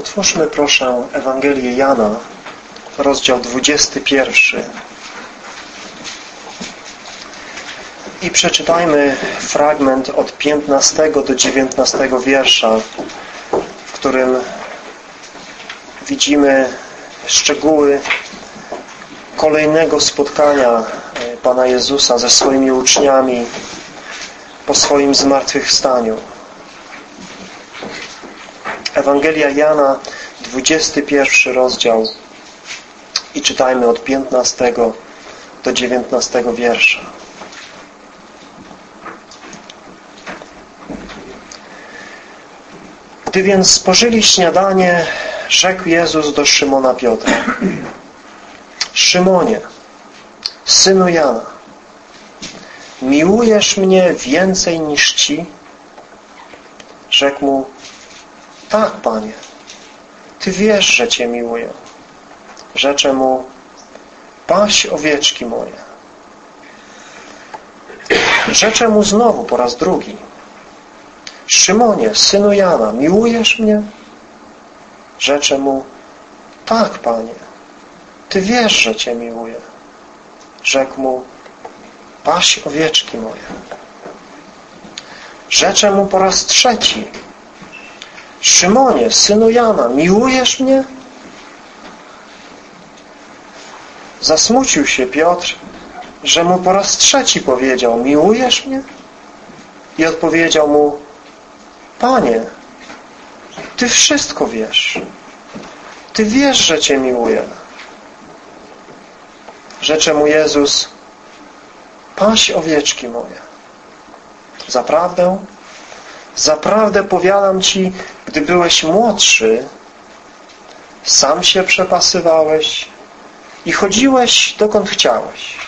Otwórzmy proszę Ewangelię Jana, rozdział 21. I przeczytajmy fragment od 15 do 19 wiersza, w którym widzimy szczegóły kolejnego spotkania e, Pana Jezusa ze swoimi uczniami po swoim zmartwychwstaniu. Ewangelia Jana, 21 rozdział i czytajmy od 15 do 19 wiersza. Gdy więc spożyli śniadanie, rzekł Jezus do Szymona Piotra Szymonie, synu Jana, miłujesz mnie więcej niż ci? Rzekł mu tak, Panie, Ty wiesz, że Cię miłuję. Rzeczę Mu, paś owieczki moje. Rzeczę Mu znowu po raz drugi. Szymonie, synu Jana, miłujesz mnie? Rzeczę Mu, tak, Panie, Ty wiesz, że Cię miłuję. Rzekł Mu, paś owieczki moje. Rzeczę Mu po raz trzeci. Szymonie, synu Jana, miłujesz mnie? Zasmucił się Piotr, że mu po raz trzeci powiedział, miłujesz mnie? I odpowiedział mu, Panie, Ty wszystko wiesz. Ty wiesz, że Cię miłuję. Rzecze mu Jezus, paś owieczki moje. Zaprawdę Zaprawdę powiadam Ci, gdy byłeś młodszy, sam się przepasywałeś i chodziłeś dokąd chciałeś.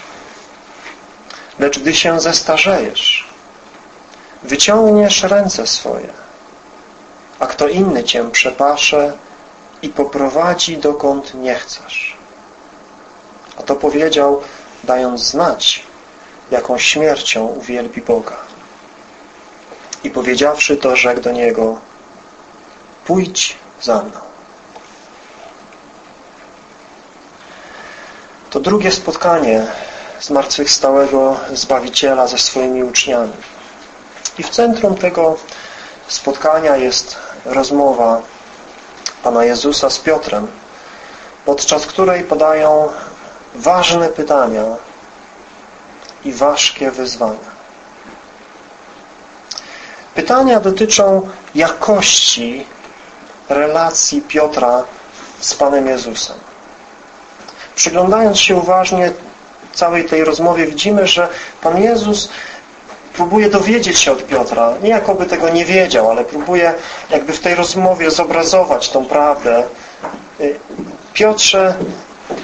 Lecz gdy się zestarzejesz, wyciągniesz ręce swoje, a kto inny Cię przepasze i poprowadzi dokąd nie chcesz. A to powiedział, dając znać, jaką śmiercią uwielbi Boga. I powiedziawszy to, rzekł do niego pójdź za mną. To drugie spotkanie zmartwychwstałego Zbawiciela ze swoimi uczniami. I w centrum tego spotkania jest rozmowa Pana Jezusa z Piotrem, podczas której podają ważne pytania i ważkie wyzwania. Pytania dotyczą jakości relacji Piotra z Panem Jezusem. Przyglądając się uważnie całej tej rozmowie widzimy, że Pan Jezus próbuje dowiedzieć się od Piotra, nie jakoby tego nie wiedział, ale próbuje jakby w tej rozmowie zobrazować tą prawdę. Y, Piotrze,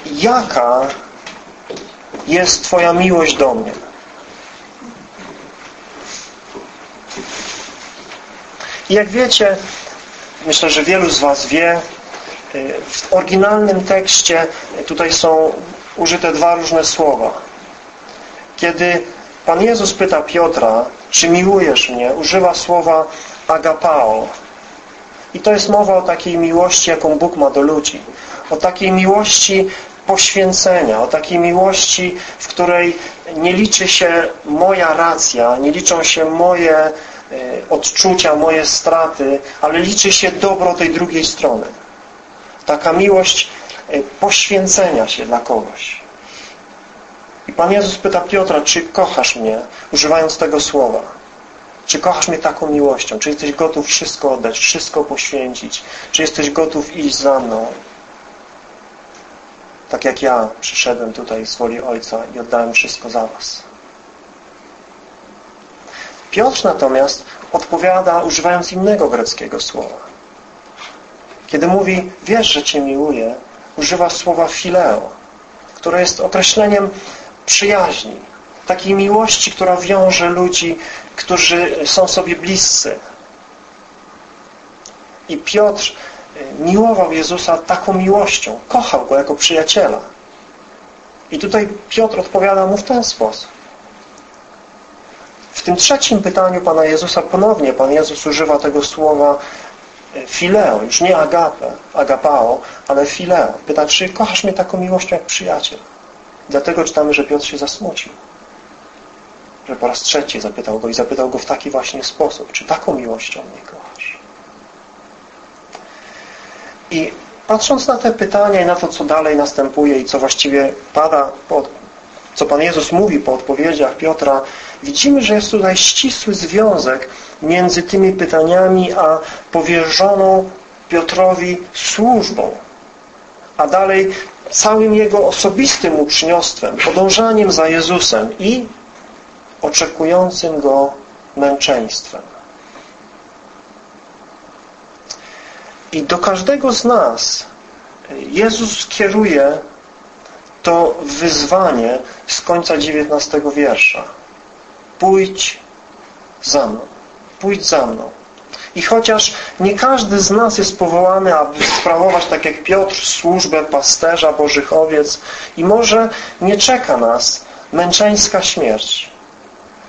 jaka jest Twoja miłość do mnie? I jak wiecie, myślę, że wielu z Was wie, y, w oryginalnym tekście tutaj są użyte dwa różne słowa. Kiedy Pan Jezus pyta Piotra, czy miłujesz mnie, używa słowa agapao. I to jest mowa o takiej miłości, jaką Bóg ma do ludzi. O takiej miłości poświęcenia, o takiej miłości, w której nie liczy się moja racja, nie liczą się moje E, odczucia, moje straty, ale liczy się dobro tej drugiej strony. Taka miłość e, poświęcenia się dla kogoś. I Pan Jezus pyta Piotra, czy kochasz mnie, używając tego słowa? Czy kochasz mnie taką miłością? Czy jesteś gotów wszystko oddać, wszystko poświęcić? Czy jesteś gotów iść za mną? Tak jak ja przyszedłem tutaj z woli Ojca i oddałem wszystko za Was. Piotr natomiast odpowiada używając innego greckiego słowa. Kiedy mówi, wiesz, że Cię miłuję, używa słowa fileo, które jest określeniem przyjaźni, takiej miłości, która wiąże ludzi, którzy są sobie bliscy. I Piotr e, miłował Jezusa taką miłością, kochał Go jako przyjaciela. I tutaj Piotr odpowiada mu w ten sposób. W tym trzecim pytaniu Pana Jezusa ponownie Pan Jezus używa tego słowa Fileo, już nie agapę, agapao, ale fileo. Pyta, czy kochasz mnie taką miłością jak przyjaciel? Dlatego czytamy, że Piotr się zasmucił. Że po raz trzeci zapytał go i zapytał go w taki właśnie sposób, czy taką miłością mnie kochasz? I patrząc na te pytania i na to, co dalej następuje i co właściwie pada, pod, co Pan Jezus mówi po odpowiedziach Piotra, widzimy, że jest tutaj ścisły związek między tymi pytaniami, a powierzoną Piotrowi służbą. A dalej całym jego osobistym uczniostwem, podążaniem za Jezusem i oczekującym Go męczeństwem. I do każdego z nas Jezus kieruje to wyzwanie z końca XIX wiersza. Pójdź za mną. Pójdź za mną. I chociaż nie każdy z nas jest powołany, aby sprawować, tak jak Piotr, służbę pasterza Bożych owiec i może nie czeka nas męczeńska śmierć,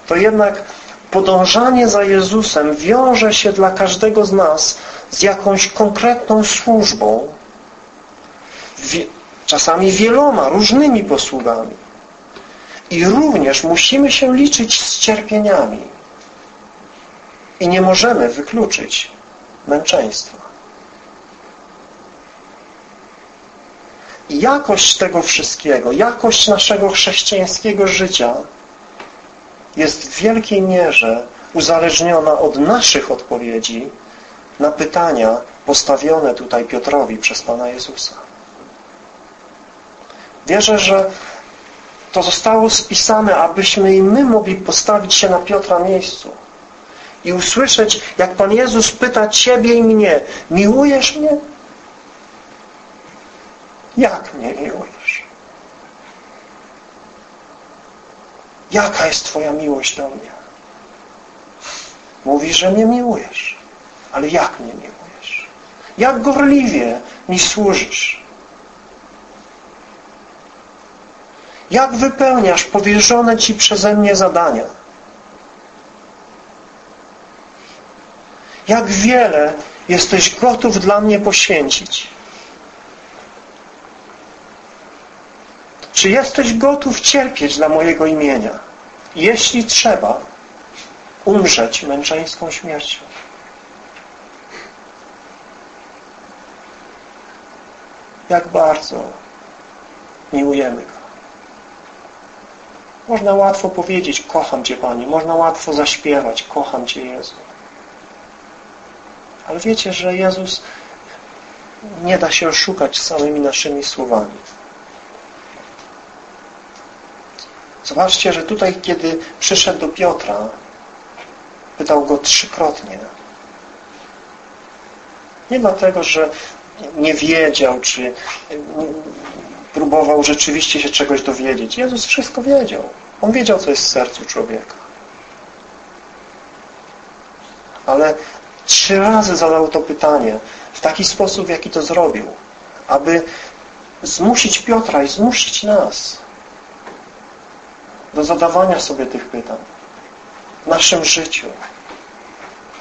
to jednak podążanie za Jezusem wiąże się dla każdego z nas z jakąś konkretną służbą, czasami wieloma, różnymi posługami. I również musimy się liczyć z cierpieniami. I nie możemy wykluczyć męczeństwa. I jakość tego wszystkiego, jakość naszego chrześcijańskiego życia jest w wielkiej mierze uzależniona od naszych odpowiedzi na pytania postawione tutaj Piotrowi przez Pana Jezusa. Wierzę, że to zostało spisane, abyśmy i my mogli postawić się na Piotra miejscu i usłyszeć, jak Pan Jezus pyta Ciebie i mnie, miłujesz mnie? Jak mnie miłujesz? Jaka jest Twoja miłość do mnie? Mówisz, że mnie miłujesz. Ale jak mnie miłujesz? Jak gorliwie mi służysz? Jak wypełniasz powierzone Ci przeze mnie zadania? Jak wiele jesteś gotów dla mnie poświęcić? Czy jesteś gotów cierpieć dla mojego imienia? Jeśli trzeba, umrzeć męczeńską śmiercią. Jak bardzo miłujemy Go. Można łatwo powiedzieć, kocham Cię Panie. Można łatwo zaśpiewać, kocham Cię Jezu. Ale wiecie, że Jezus nie da się oszukać samymi naszymi słowami. Zobaczcie, że tutaj, kiedy przyszedł do Piotra, pytał go trzykrotnie. Nie dlatego, że nie wiedział, czy próbował rzeczywiście się czegoś dowiedzieć. Jezus wszystko wiedział. On wiedział, co jest w sercu człowieka. Ale trzy razy zadał to pytanie w taki sposób, w jaki to zrobił, aby zmusić Piotra i zmusić nas do zadawania sobie tych pytań w naszym życiu.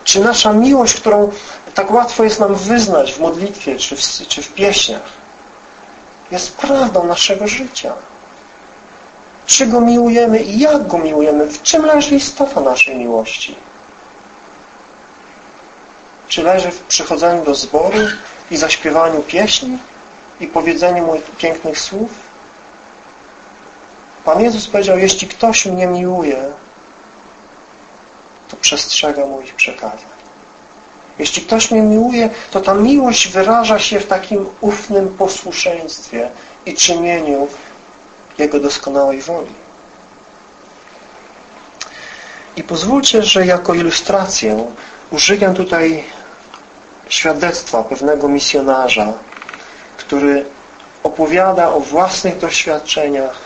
Czy nasza miłość, którą tak łatwo jest nam wyznać w modlitwie czy w, czy w pieśniach, jest prawdą naszego życia. Czy Go miłujemy i jak Go miłujemy? W czym leży istota naszej miłości? Czy leży w przychodzeniu do zboru i zaśpiewaniu pieśni i powiedzeniu Mu pięknych słów? Pan Jezus powiedział, jeśli ktoś mnie miłuje, to przestrzega moich przekazań. Jeśli ktoś mnie miłuje, to ta miłość wyraża się w takim ufnym posłuszeństwie i czynieniu Jego doskonałej woli. I pozwólcie, że jako ilustrację użyję tutaj świadectwa pewnego misjonarza, który opowiada o własnych doświadczeniach,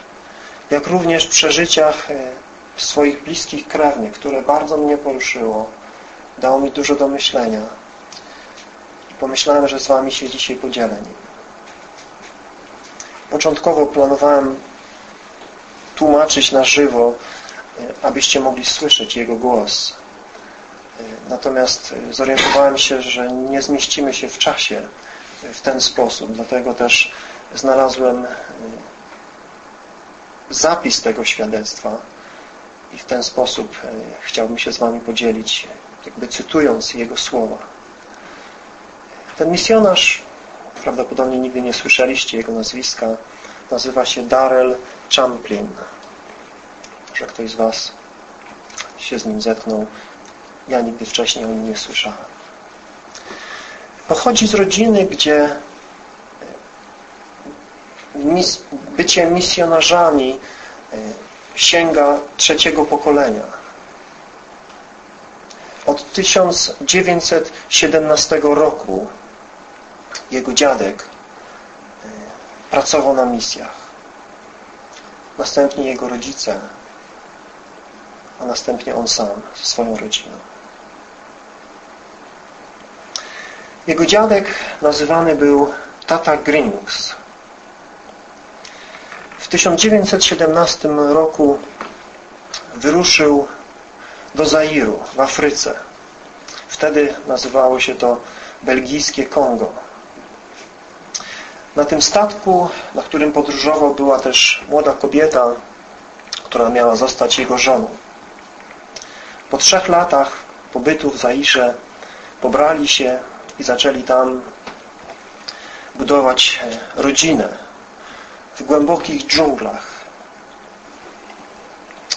jak również przeżyciach e, swoich bliskich krewnych, które bardzo mnie poruszyło dało mi dużo do myślenia. I pomyślałem, że z Wami się dzisiaj podzielę nim. Początkowo planowałem tłumaczyć na żywo, e, abyście mogli słyszeć Jego głos. Natomiast zorientowałem się, że nie zmieścimy się w czasie w ten sposób. Dlatego też znalazłem zapis tego świadectwa i w ten sposób chciałbym się z Wami podzielić, jakby cytując Jego słowa. Ten misjonarz, prawdopodobnie nigdy nie słyszeliście jego nazwiska, nazywa się Darrell Champlin. Może ktoś z Was się z nim zetknął. Ja nigdy wcześniej o nim nie słyszałem. Pochodzi z rodziny, gdzie bycie misjonarzami e, sięga trzeciego pokolenia. Od 1917 roku jego dziadek e, pracował na misjach. Następnie jego rodzice, a następnie on sam ze swoją rodziną. Jego dziadek nazywany był Tata Grings. W 1917 roku wyruszył do Zairu w Afryce. Wtedy nazywało się to belgijskie Kongo. Na tym statku, na którym podróżował, była też młoda kobieta, która miała zostać jego żoną. Po trzech latach pobytu w Zairze pobrali się i zaczęli tam budować e, rodzinę w głębokich dżunglach.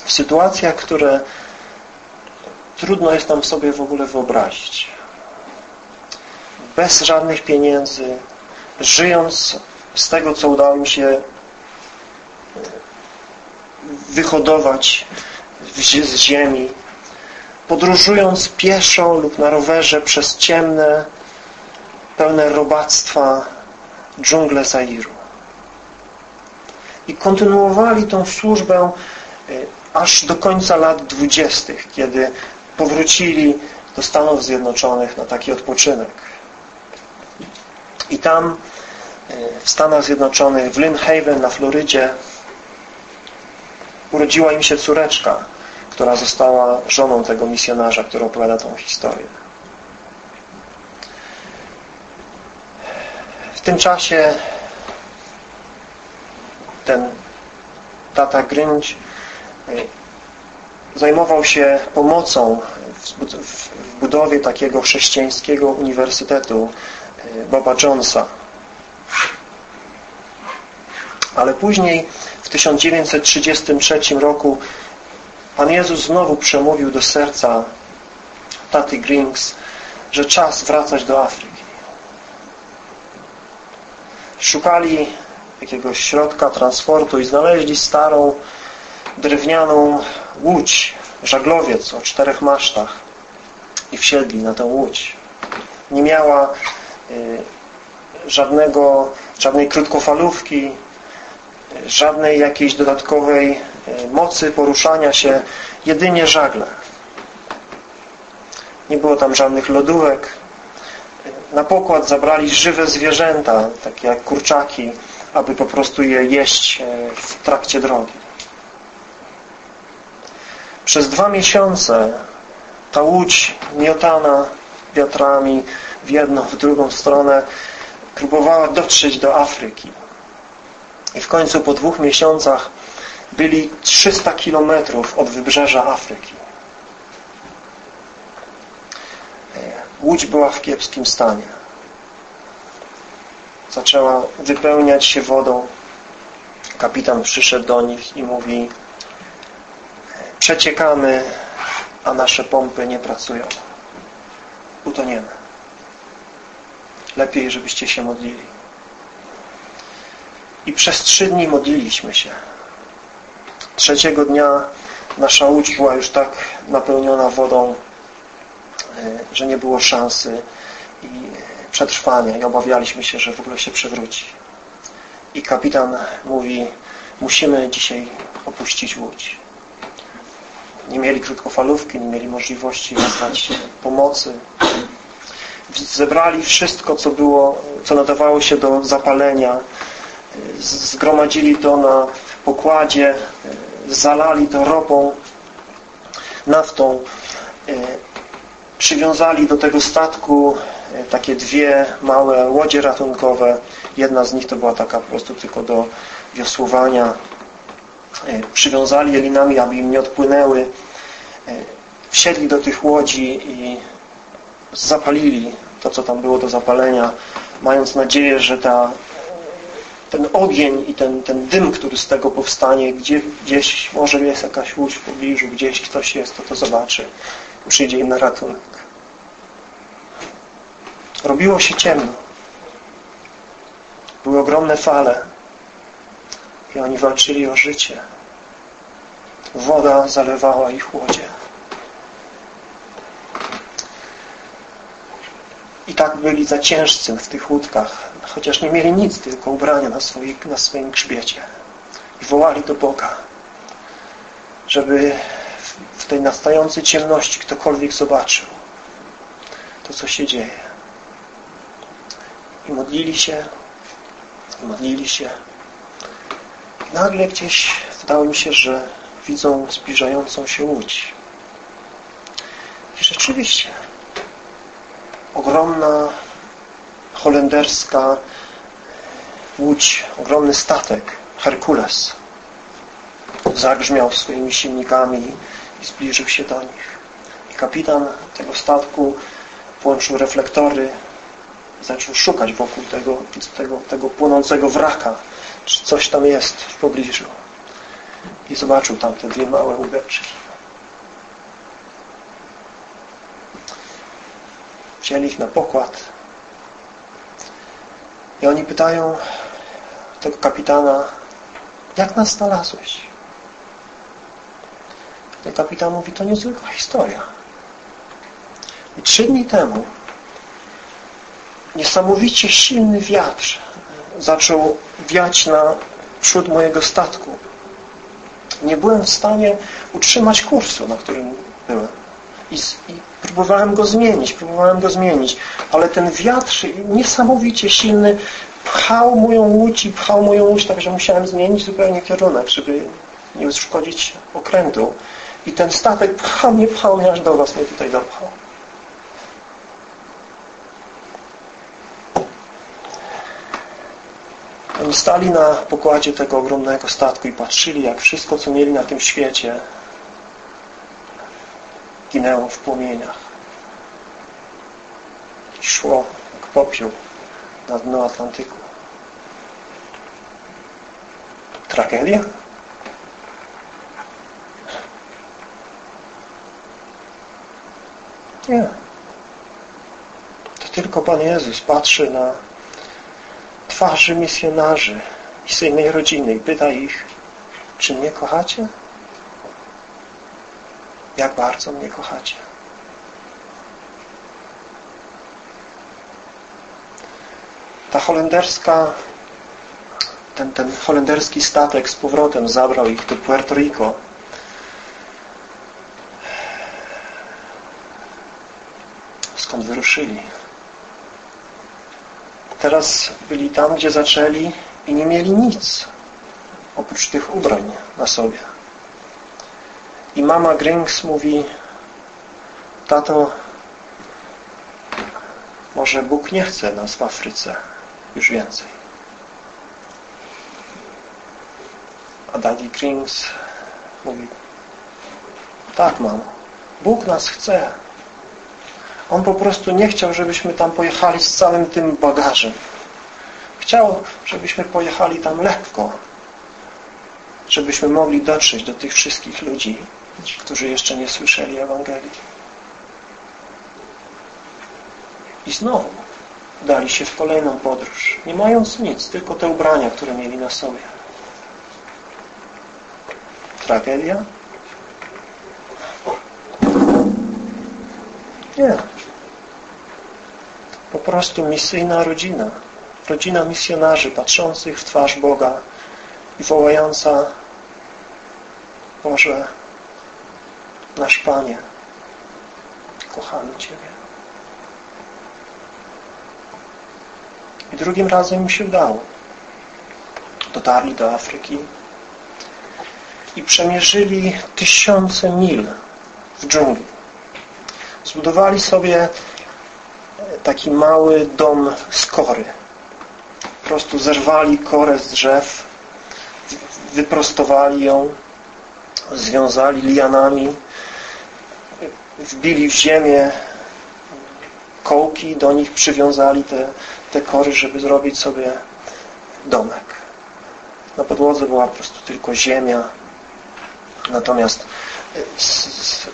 W sytuacjach, które trudno jest nam sobie w ogóle wyobrazić. Bez żadnych pieniędzy, żyjąc z tego, co udało mi się wyhodować z ziemi, podróżując pieszo lub na rowerze przez ciemne, pełne robactwa dżungle Zairu. I kontynuowali tą służbę y, aż do końca lat dwudziestych, kiedy powrócili do Stanów Zjednoczonych na taki odpoczynek. I tam e, w Stanach Zjednoczonych, w Lynn Haven na Florydzie urodziła im się córeczka, która została żoną tego misjonarza, który opowiada tą historię. W tym czasie ten tata Grinch e, zajmował się pomocą w budowie takiego chrześcijańskiego uniwersytetu e, Boba Jonesa. Ale później w 1933 roku Pan Jezus znowu przemówił do serca taty Grings, że czas wracać do Afryki. Szukali jakiegoś środka transportu i znaleźli starą drewnianą łódź, żaglowiec o czterech masztach i wsiedli na tę łódź. Nie miała y, żadnego, żadnej krótkofalówki, żadnej jakiejś dodatkowej y, mocy poruszania się, jedynie żagle. Nie było tam żadnych lodówek. Na pokład zabrali żywe zwierzęta, takie jak kurczaki, aby po prostu je jeść y, w trakcie drogi. Przez dwa miesiące ta łódź miotana wiatrami w jedną, w drugą stronę próbowała dotrzeć do Afryki. I w końcu po dwóch miesiącach byli 300 kilometrów od wybrzeża Afryki. Łódź była w kiepskim stanie. Zaczęła wypełniać się wodą. Kapitan przyszedł do nich i mówi przeciekamy, a nasze pompy nie pracują. Utoniemy. Lepiej, żebyście się modlili. I przez trzy dni modliliśmy się. Trzeciego dnia nasza łódź była już tak napełniona wodą, e, że nie było szansy i przetrwania i obawialiśmy się, że w ogóle się przewróci. I kapitan mówi, musimy dzisiaj opuścić łódź nie mieli krótkofalówki, nie mieli możliwości wezwać pomocy. Zebrali wszystko, co było, co nadawało się do zapalenia. Zgromadzili to na pokładzie, zalali to ropą, naftą przywiązali do tego statku e, takie dwie małe łodzie ratunkowe. Jedna z nich to była taka po prostu tylko do wiosłowania. E, przywiązali je linami, aby im nie odpłynęły. E, wsiedli do tych łodzi i zapalili to, co tam było do zapalenia, mając nadzieję, że ta, ten ogień i ten, ten dym, który z tego powstanie, gdzie, gdzieś może jest jakaś łódź w pobliżu, gdzieś ktoś jest, to to zobaczy. Przyjdzie im na ratunek. Robiło się ciemno. Były ogromne fale. I oni walczyli o życie. Woda zalewała ich łodzie. I tak byli zaciężcy w tych łódkach, chociaż nie mieli nic, tylko ubrania na, swoich, na swoim grzbiecie. I wołali do Boga, żeby w tej nastającej ciemności ktokolwiek zobaczył to, co się dzieje. I modlili się, i modlili się. Nagle gdzieś wydało mi się, że widzą zbliżającą się łódź. I rzeczywiście ogromna holenderska łódź, ogromny statek Herkules zagrzmiał swoimi silnikami i zbliżył się do nich. I kapitan tego statku włączył reflektory zaczął szukać wokół tego, tego, tego płonącego wraka, czy coś tam jest w pobliżu. I zobaczył tam te dwie małe łódeczki. Wzięli ich na pokład. I oni pytają tego kapitana, jak nas znalazłeś? Ten kapitan mówi, to niezwykła historia. I trzy dni temu niesamowicie silny wiatr zaczął wiać na przód mojego statku. Nie byłem w stanie utrzymać kursu, na którym byłem. I, I, próbowałem go zmienić, próbowałem go zmienić, ale ten wiatr niesamowicie silny pchał moją łódź i pchał moją łódź, tak że musiałem zmienić zupełnie kierunek, żeby nie uszkodzić okrętu. I ten statek pchał mnie, pchał mnie, aż do Was mnie tutaj dopchał. Stali na pokładzie tego ogromnego statku i patrzyli, jak wszystko, co mieli na tym świecie, ginęło w płomieniach. I szło jak popiół na dno Atlantyku. Tragedia? Nie. To tylko Pan Jezus patrzy na twarzy misjonarzy i z rodziny i pyta ich, czy mnie kochacie? Jak bardzo mnie kochacie? Ta holenderska ten, ten holenderski statek z powrotem zabrał ich do Puerto Rico. Skąd wyruszyli? Teraz byli tam, gdzie zaczęli i nie mieli nic oprócz tych ubrań na sobie. I mama Grings mówi tato może Bóg nie chce nas w Afryce już więcej. A daddy Grings mówi tak mamo, Bóg nas chce on po prostu nie chciał, żebyśmy tam pojechali z całym tym bagażem. Chciał, żebyśmy pojechali tam lekko. Żebyśmy mogli dotrzeć do tych wszystkich ludzi, którzy jeszcze nie słyszeli Ewangelii. I znowu dali się w kolejną podróż, nie mając nic, tylko te ubrania, które mieli na sobie. Tragedia? Nie po prostu misyjna rodzina. Rodzina misjonarzy patrzących w twarz Boga i wołająca Boże, nasz Panie, kochamy Ciebie. I drugim razem mi się udało. Dotarli do Afryki i przemierzyli tysiące mil w dżungli. Zbudowali sobie taki mały dom z kory. Prostu zerwali korę z drzew, wyprostowali ją, związali lianami, wbili w ziemię kołki, do nich przywiązali te, te kory, żeby zrobić sobie domek. Na podłodze była po prostu tylko ziemia, natomiast z, z,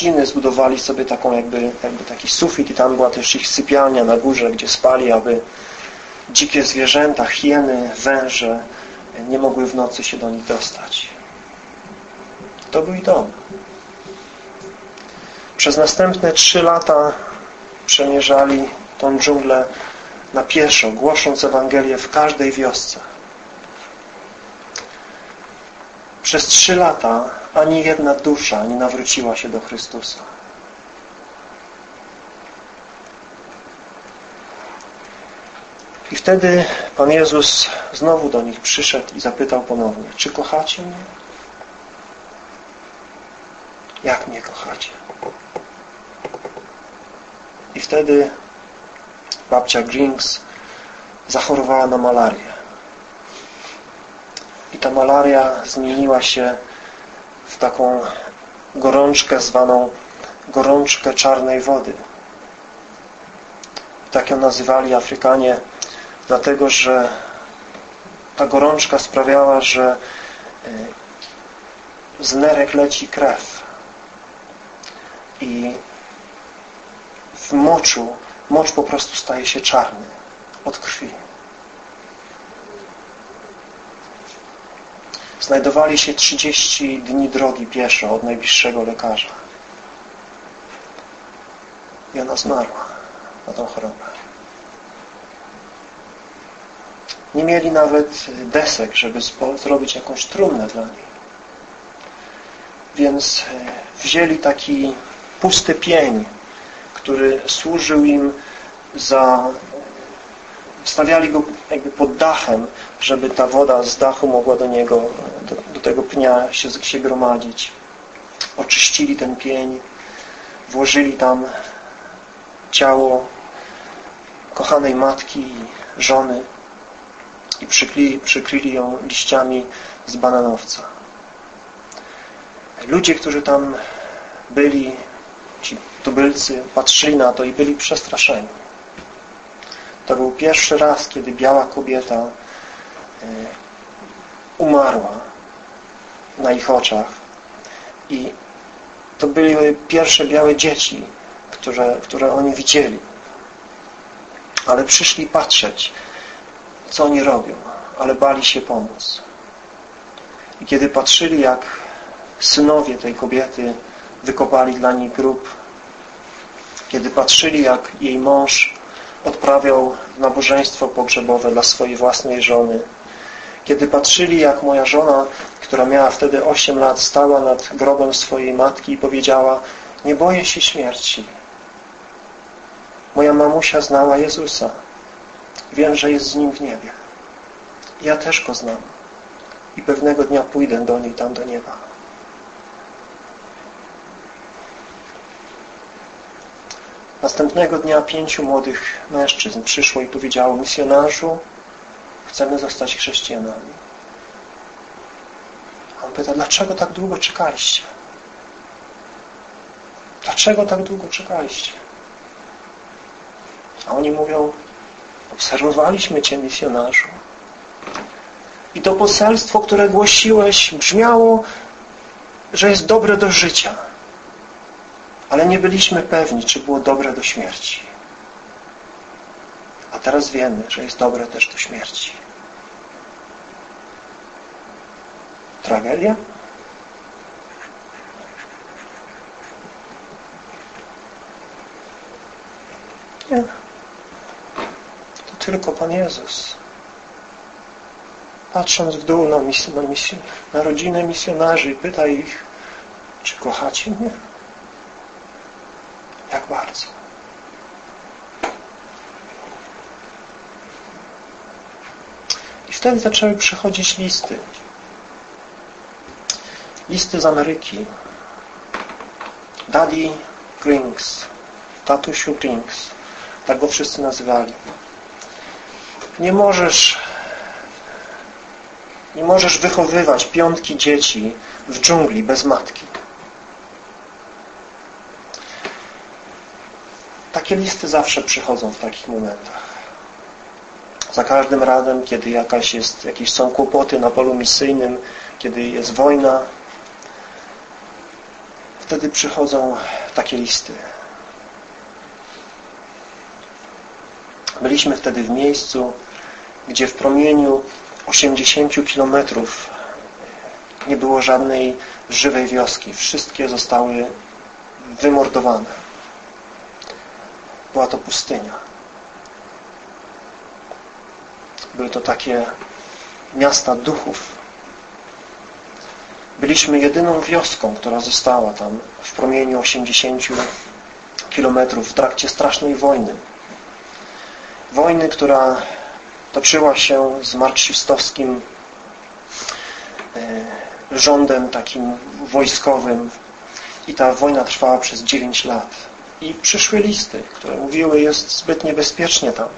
trzciny zbudowali sobie taką jakby, jakby taki sufit i tam była też ich sypialnia na górze, gdzie spali, aby dzikie zwierzęta, hieny, węże nie mogły w nocy się do nich dostać. To był i dom. Przez następne trzy lata przemierzali tą dżunglę na pieszo, głosząc Ewangelię w każdej wiosce. Przez trzy lata ani jedna dusza nie nawróciła się do Chrystusa. I wtedy Pan Jezus znowu do nich przyszedł i zapytał ponownie, czy kochacie mnie? Jak mnie kochacie? I wtedy babcia Grinks zachorowała na malarię. I ta malaria zmieniła się w taką gorączkę zwaną gorączkę czarnej wody. Tak ją nazywali Afrykanie, dlatego że ta gorączka sprawiała, że y, z nerek leci krew. I w moczu, mocz po prostu staje się czarny od krwi. Znajdowali się 30 dni drogi pieszo od najbliższego lekarza. I ona zmarła na tą chorobę. Nie mieli nawet desek, żeby zrobić jakąś trumnę dla niej. Więc e, wzięli taki pusty pień, który służył im za... Stawiali go jakby pod dachem, żeby ta woda z dachu mogła do niego, tego pnia się, się gromadzić. Oczyścili ten pień, włożyli tam ciało kochanej matki i żony i przykryli, przykryli ją liściami z bananowca. Ludzie, którzy tam byli, ci tubylcy, patrzyli na to i byli przestraszeni. To był pierwszy raz, kiedy biała kobieta e, umarła na ich oczach i to były pierwsze białe dzieci, które, które oni widzieli. Ale przyszli patrzeć, co oni robią, ale bali się pomóc. I kiedy patrzyli, jak synowie tej kobiety wykopali dla niej grób, kiedy patrzyli, jak jej mąż odprawiał nabożeństwo pogrzebowe dla swojej własnej żony, kiedy patrzyli, jak moja żona, która miała wtedy 8 lat, stała nad grobem swojej matki i powiedziała nie boję się śmierci. Moja mamusia znała Jezusa. Wiem, że jest z Nim w niebie. Ja też Go znam. I pewnego dnia pójdę do niej tam do nieba. Następnego dnia pięciu młodych mężczyzn przyszło i powiedziało misjonarzu, chcemy zostać chrześcijanami. On pyta, dlaczego tak długo czekaliście? Dlaczego tak długo czekaliście? A oni mówią, obserwowaliśmy Cię, misjonarzu. I to poselstwo, które głosiłeś, brzmiało, że jest dobre do życia. Ale nie byliśmy pewni, czy było dobre do śmierci. A teraz wiemy, że jest dobre też do śmierci. Tragedia? Nie. To tylko Pan Jezus. Patrząc w dół na, mis na, mis na rodzinę misjonarzy pyta ich, czy kochacie mnie? Jak bardzo? Wtedy zaczęły przychodzić listy. Listy z Ameryki. Daddy Grings, tatusiu Grings, tak go wszyscy nazywali. Nie możesz nie możesz wychowywać piątki dzieci w dżungli bez matki. Takie listy zawsze przychodzą w takich momentach. Za każdym razem, kiedy jakaś jest, jakieś są kłopoty na polu misyjnym, kiedy jest wojna, wtedy przychodzą takie listy. Byliśmy wtedy w miejscu, gdzie w promieniu 80 kilometrów nie było żadnej żywej wioski. Wszystkie zostały wymordowane. Była to pustynia. Były to takie miasta duchów. Byliśmy jedyną wioską, która została tam w promieniu 80 kilometrów w trakcie strasznej wojny. Wojny, która toczyła się z marksistowskim e, rządem takim wojskowym i ta wojna trwała przez 9 lat. I przyszły listy, które mówiły, jest zbyt niebezpiecznie tam.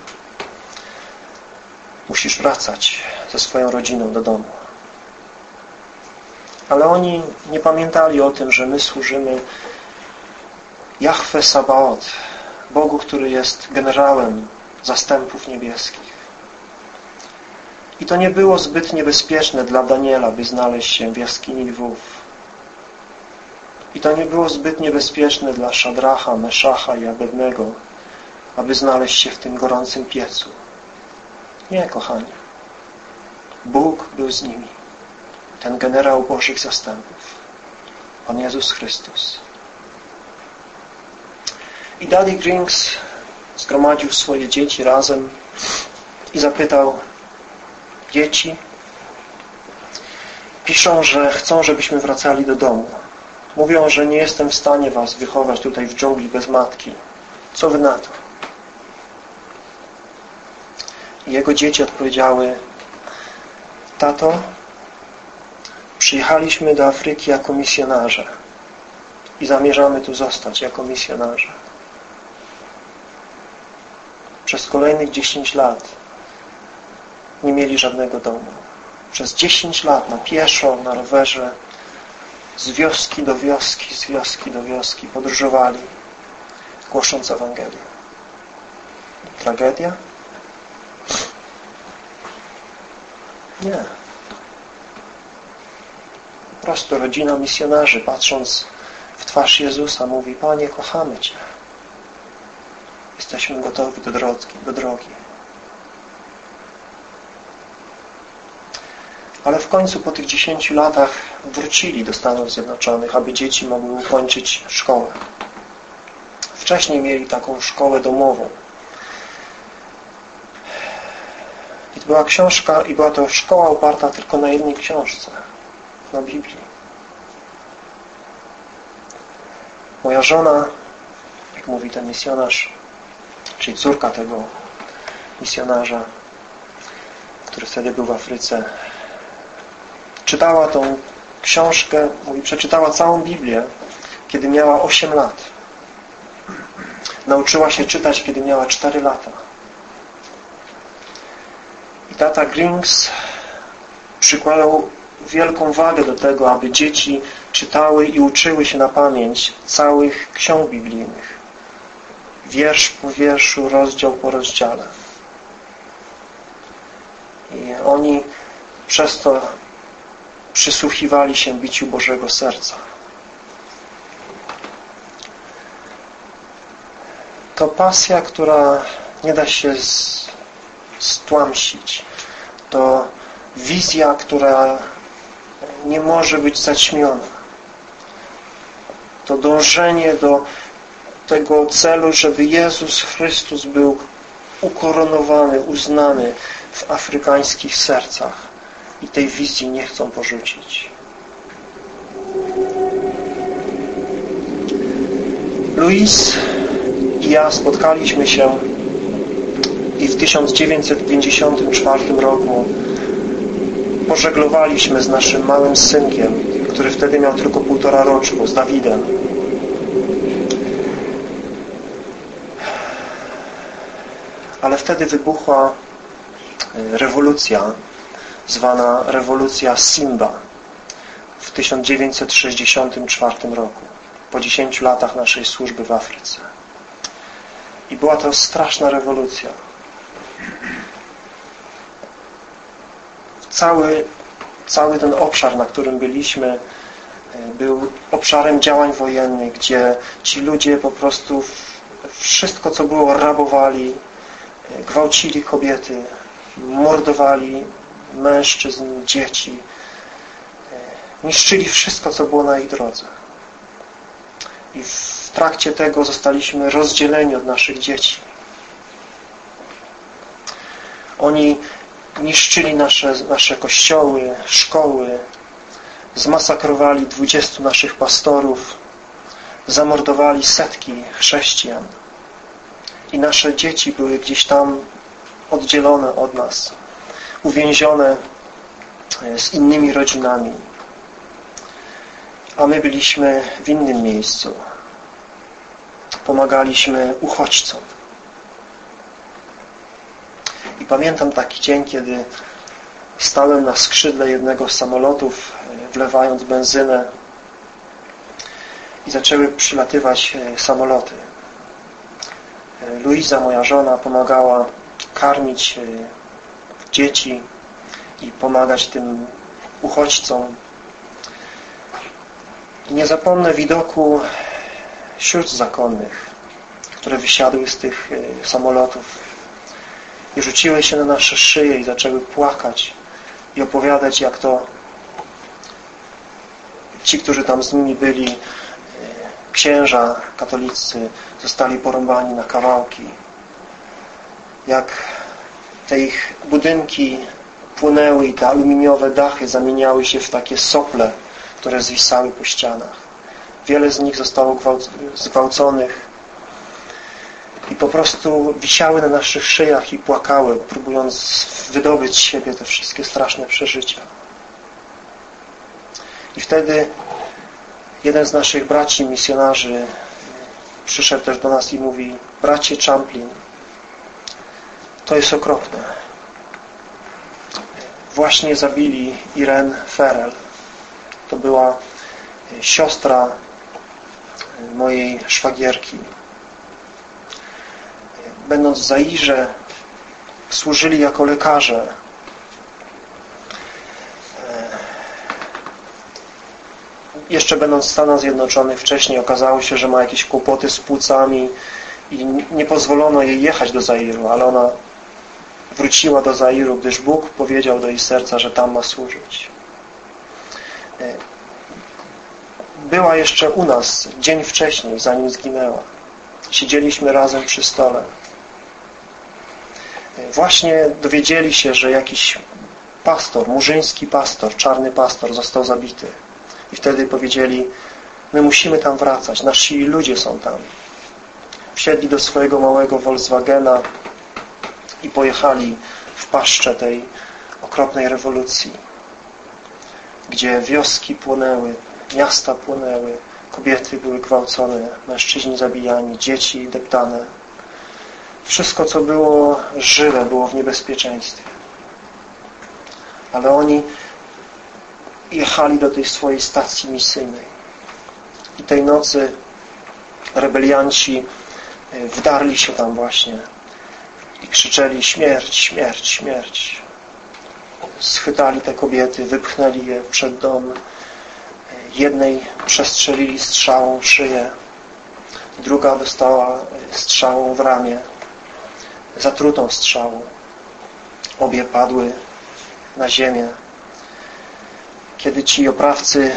Musisz wracać ze swoją rodziną do domu. Ale oni nie pamiętali o tym, że my służymy Jahwe Sabaoth, Bogu, który jest generałem zastępów niebieskich. I to nie było zbyt niebezpieczne dla Daniela, by znaleźć się w jaskini lwów. I to nie było zbyt niebezpieczne dla Szadracha, Meszacha i Abednego, aby znaleźć się w tym gorącym piecu. Nie, kochani. Bóg był z nimi. Ten generał Bożych zastępów. Pan Jezus Chrystus. I Daddy Grings zgromadził swoje dzieci razem i zapytał dzieci piszą, że chcą, żebyśmy wracali do domu. Mówią, że nie jestem w stanie was wychować tutaj w dżungli bez matki. Co wy na to? I jego dzieci odpowiedziały Tato, przyjechaliśmy do Afryki jako misjonarze i zamierzamy tu zostać jako misjonarze. Przez kolejnych 10 lat nie mieli żadnego domu. Przez 10 lat na pieszo, na rowerze, z wioski do wioski, z wioski do wioski podróżowali, głosząc Ewangelię. Tragedia? Nie. Po prostu rodzina misjonarzy, patrząc w twarz Jezusa, mówi Panie, kochamy Cię. Jesteśmy gotowi do drogi. Do drogi. Ale w końcu po tych 10 latach wrócili do Stanów Zjednoczonych, aby dzieci mogły ukończyć szkołę. Wcześniej mieli taką szkołę domową. I to była książka, i była to szkoła oparta tylko na jednej książce, na Biblii. Moja żona, jak mówi ten misjonarz, czyli córka tego misjonarza, który wtedy był w Afryce, czytała tą książkę, mówi, przeczytała całą Biblię, kiedy miała 8 lat. Nauczyła się czytać, kiedy miała 4 lata. Tata Grings przykładał wielką wagę do tego, aby dzieci czytały i uczyły się na pamięć całych ksiąg biblijnych. Wiersz po wierszu, rozdział po rozdziale. I oni przez to przysłuchiwali się biciu Bożego serca. To pasja, która nie da się stłamsić. To wizja, która nie może być zaćmiona. To dążenie do tego celu, żeby Jezus Chrystus był ukoronowany, uznany w afrykańskich sercach i tej wizji nie chcą porzucić. Louis i ja spotkaliśmy się i w 1954 roku pożeglowaliśmy z naszym małym synkiem, który wtedy miał tylko półtora roczku, z Dawidem. Ale wtedy wybuchła e, rewolucja zwana rewolucja Simba w 1964 roku po 10 latach naszej służby w Afryce. I była to straszna rewolucja. Cały, cały ten obszar, na którym byliśmy, e, był obszarem działań wojennych, gdzie ci ludzie po prostu wszystko, co było, rabowali, e, gwałcili kobiety, mordowali mężczyzn, dzieci, e, niszczyli wszystko, co było na ich drodze. I w trakcie tego zostaliśmy rozdzieleni od naszych dzieci. Oni niszczyli nasze, nasze kościoły, szkoły, zmasakrowali dwudziestu naszych pastorów, zamordowali setki chrześcijan. I nasze dzieci były gdzieś tam oddzielone od nas, uwięzione e, z innymi rodzinami. A my byliśmy w innym miejscu. Pomagaliśmy uchodźcom. Pamiętam taki dzień, kiedy stałem na skrzydle jednego z samolotów, e, wlewając benzynę i zaczęły przylatywać e, samoloty. E, Luiza, moja żona, pomagała karmić dzieci i pomagać tym uchodźcom. I nie zapomnę widoku sióstr zakonnych, które wysiadły z tych samolotów i rzuciły się na nasze szyje i zaczęły płakać i opowiadać, jak to ci, którzy tam z nimi byli, e, księża katolicy, zostali porąbani na kawałki. Jak te ich budynki płynęły i te aluminiowe dachy zamieniały się w takie sople, które zwisały po ścianach. Wiele z nich zostało zgwałconych, po prostu wisiały na naszych szyjach i płakały, próbując wydobyć z siebie te wszystkie straszne przeżycia. I wtedy jeden z naszych braci misjonarzy przyszedł też do nas i mówi bracie Champlin, to jest okropne. Właśnie zabili Irene Ferrell. To była siostra mojej szwagierki będąc w Zairze, służyli jako lekarze. E, jeszcze będąc w Stanach Zjednoczonych wcześniej okazało się, że ma jakieś kłopoty z płucami i nie pozwolono jej jechać do Zairu, ale ona wróciła do Zairu, gdyż Bóg powiedział do jej serca, że tam ma służyć. E, była jeszcze u nas dzień wcześniej, zanim zginęła. Siedzieliśmy razem przy stole właśnie dowiedzieli się, że jakiś pastor, murzyński pastor, czarny pastor został zabity. I wtedy powiedzieli, my musimy tam wracać, nasi ludzie są tam. Wsiedli do swojego małego Volkswagena i pojechali w paszczę tej okropnej rewolucji, gdzie wioski płonęły, miasta płonęły, kobiety były gwałcone, mężczyźni zabijani, dzieci deptane, wszystko, co było żywe, było w niebezpieczeństwie. Ale oni jechali do tej swojej stacji misyjnej. I tej nocy rebelianci e, wdarli się tam właśnie i krzyczeli śmierć, śmierć, śmierć. Schwytali te kobiety, wypchnęli je przed dom. E, jednej przestrzelili strzałą w szyję, druga dostała e, strzałą w ramię zatrutą strzałą. Obie padły na ziemię. Kiedy ci oprawcy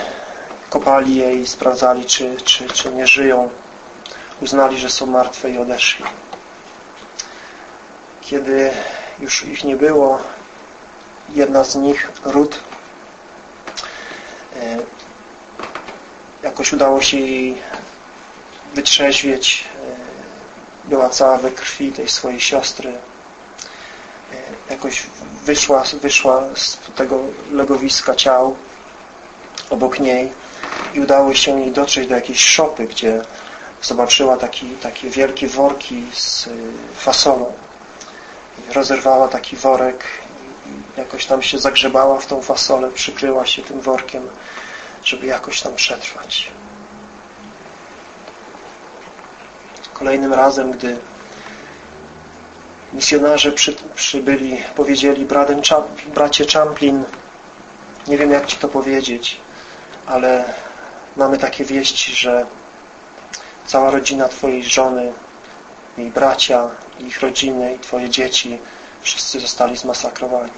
kopali je i sprawdzali, czy, czy, czy nie żyją, uznali, że są martwe i odeszli. Kiedy już ich nie było, jedna z nich, Rut, e, jakoś udało się jej wytrzeźwieć, była cała we krwi tej swojej siostry. E, jakoś wyszła, wyszła z tego legowiska ciał obok niej i udało się jej dotrzeć do jakiejś szopy, gdzie zobaczyła taki, takie wielkie worki z y, fasolą. rozerwała taki worek jakoś tam się zagrzebała w tą fasolę, przykryła się tym workiem, żeby jakoś tam przetrwać. Kolejnym razem, gdy misjonarze przy, przybyli, powiedzieli bracie Champlin, nie wiem jak Ci to powiedzieć, ale mamy takie wieści, że cała rodzina Twojej żony, jej bracia, ich rodziny i Twoje dzieci wszyscy zostali zmasakrowani.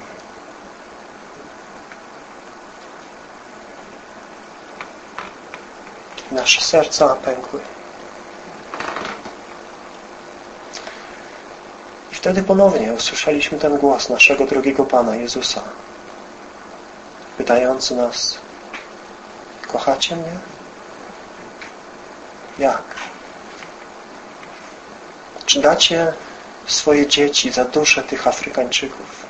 Nasze serca pękły. Wtedy ponownie usłyszeliśmy ten głos naszego drogiego Pana Jezusa, pytający nas, kochacie mnie? Jak? Czy dacie swoje dzieci za duszę tych Afrykańczyków?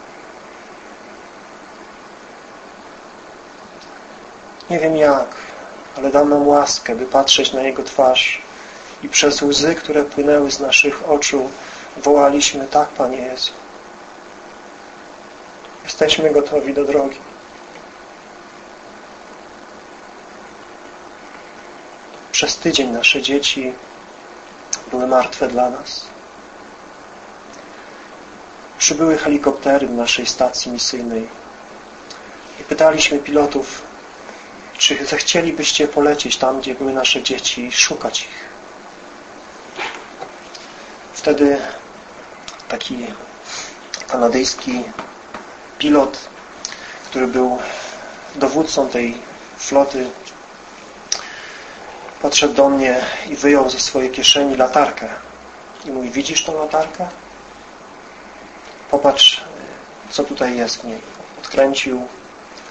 Nie wiem jak, ale dam nam łaskę, by patrzeć na Jego twarz i przez łzy, które płynęły z naszych oczu, wołaliśmy tak, Panie Jezu. Jesteśmy gotowi do drogi. Przez tydzień nasze dzieci były martwe dla nas. Przybyły helikoptery w naszej stacji misyjnej i pytaliśmy pilotów, czy zechcielibyście polecieć tam, gdzie były nasze dzieci i szukać ich? Wtedy taki kanadyjski pilot, który był dowódcą tej floty, podszedł do mnie i wyjął ze swojej kieszeni latarkę. I mówi, widzisz tą latarkę? Popatrz, co tutaj jest w niej. Odkręcił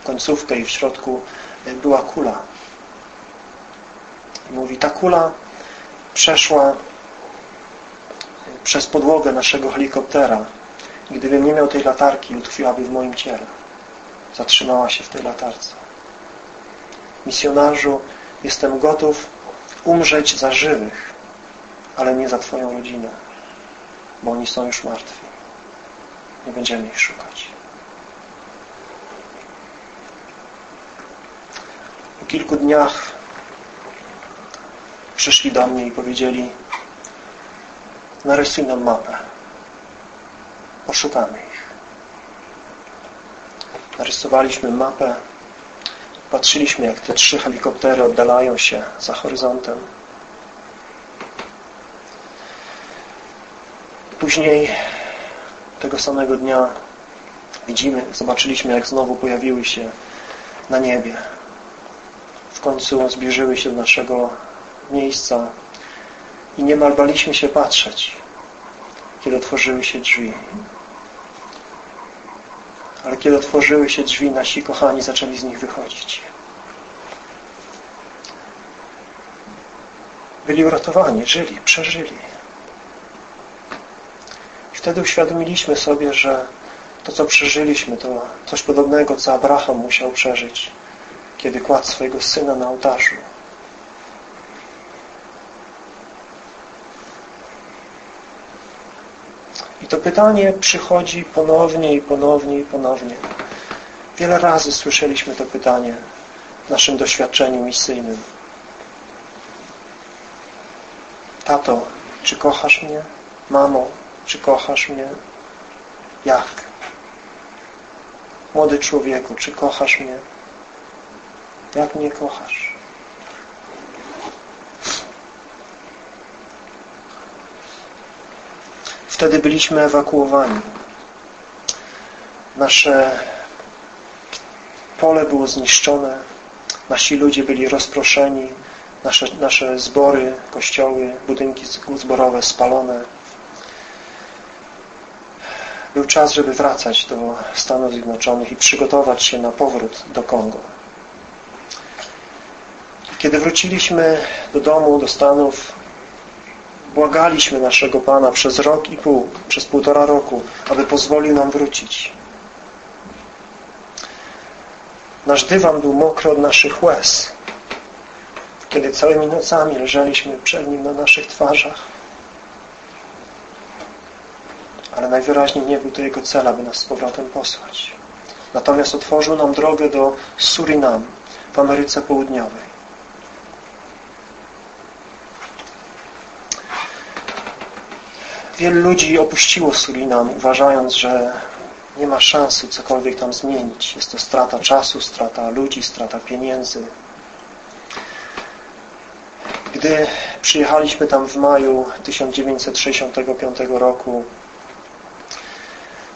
końcówkę i w środku była kula. I mówi, ta kula przeszła przez podłogę naszego helikoptera. Gdybym nie miał tej latarki, utkwiłaby w moim ciele. Zatrzymała się w tej latarce. Misjonarzu, jestem gotów umrzeć za żywych, ale nie za Twoją rodzinę, bo oni są już martwi. Nie będziemy ich szukać. Po kilku dniach przyszli do mnie i powiedzieli narysuj nam mapę. Poszukamy ich. Narysowaliśmy mapę. Patrzyliśmy, jak te trzy helikoptery oddalają się za horyzontem. Później tego samego dnia widzimy, zobaczyliśmy, jak znowu pojawiły się na niebie. W końcu zbliżyły się do naszego miejsca i niemal baliśmy się patrzeć, kiedy otworzyły się drzwi. Ale kiedy otworzyły się drzwi, nasi kochani zaczęli z nich wychodzić. Byli uratowani, żyli, przeżyli. I wtedy uświadomiliśmy sobie, że to, co przeżyliśmy, to coś podobnego, co Abraham musiał przeżyć, kiedy kładł swojego syna na ołtarzu. I to pytanie przychodzi ponownie i ponownie i ponownie. Wiele razy słyszeliśmy to pytanie w naszym doświadczeniu misyjnym. Tato, czy kochasz mnie? Mamo, czy kochasz mnie? Jak? Młody człowieku, czy kochasz mnie? Jak mnie kochasz? Wtedy byliśmy ewakuowani. Nasze pole było zniszczone, nasi ludzie byli rozproszeni, nasze, nasze zbory, kościoły, budynki zborowe spalone. Był czas, żeby wracać do Stanów Zjednoczonych i przygotować się na powrót do Kongo. Kiedy wróciliśmy do domu, do Stanów, błagaliśmy naszego Pana przez rok i pół, przez półtora roku, aby pozwolił nam wrócić. Nasz dywan był mokry od naszych łez, kiedy całymi nocami leżeliśmy przed Nim na naszych twarzach. ale najwyraźniej nie był to jego cel, aby nas z powrotem posłać. Natomiast otworzył nam drogę do Surinam w Ameryce Południowej. Wielu ludzi opuściło Surinam, uważając, że nie ma szansy cokolwiek tam zmienić. Jest to strata czasu, strata ludzi, strata pieniędzy. Gdy przyjechaliśmy tam w maju 1965 roku,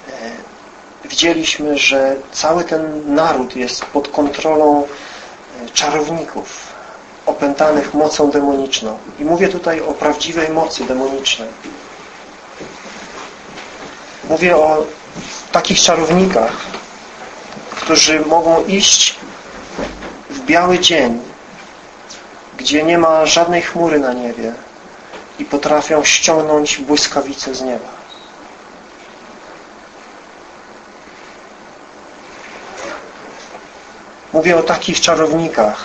e, widzieliśmy, że cały ten naród jest pod kontrolą e, czarowników, opętanych mocą demoniczną. I mówię tutaj o prawdziwej mocy demonicznej. Mówię o takich czarownikach, którzy mogą iść w biały dzień, gdzie nie ma żadnej chmury na niebie i potrafią ściągnąć błyskawice z nieba. Mówię o takich czarownikach,